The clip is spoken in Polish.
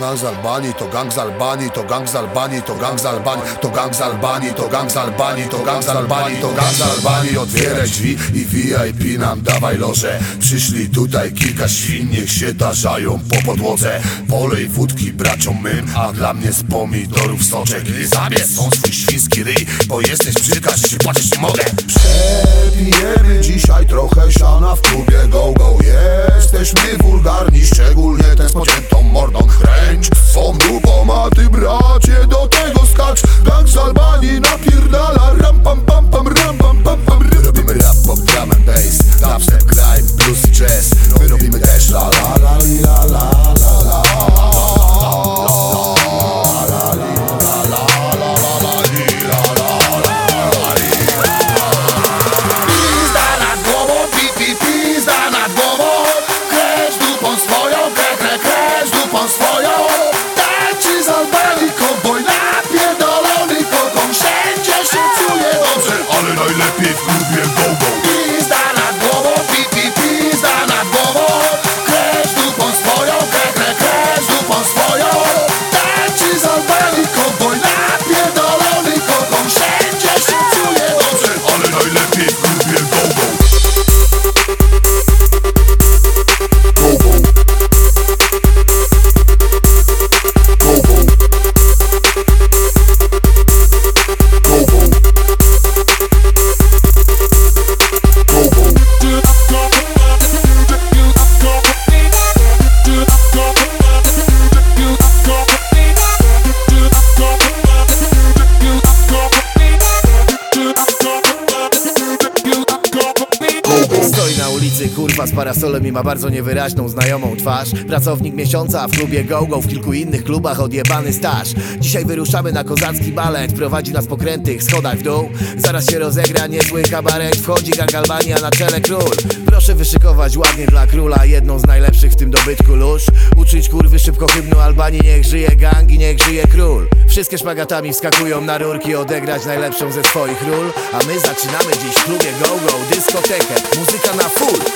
Gang z Albanii, to gang z Albanii, to gang z Albanii, to gang z Albanii, to gang z Albanii, to gang z Albanii, to gang z Albanii, to gang z Albanii, otwieraj drzwi i VIP nam dawaj loże. Przyszli tutaj kilka świn, niech się tarzają po podłodze. Polej wódki braciom mym, a dla mnie z pomidorów soczek. Zabierz swój świński ryj, bo jesteś brzydka, że się płacić nie mogę. Przepijemy dzisiaj trochę siana w klubie go go. Jesteśmy wulgarni, szczególnie ten z pociętą mordą. Kręć Stoi na ulicy, kurwa z parasolem i ma bardzo niewyraźną znajomą twarz. Pracownik miesiąca, w klubie go-go, w kilku innych klubach odjebany staż. Dzisiaj wyruszamy na kozacki balet, prowadzi nas po krętych schodach w dół. Zaraz się rozegra niezły kabaret, wchodzi gang Albania na czele król. Proszę wyszykować ładnie dla króla, jedną z najlepszych w tym dobytku lóż. Uczyć kurwy szybko hymnu Albanii, niech żyje gang i niech żyje król. Wszystkie szpagatami wskakują na rurki, odegrać najlepszą ze swoich ról. A my zaczynamy dziś w klubie go-go, dyskotekę, muzyka na full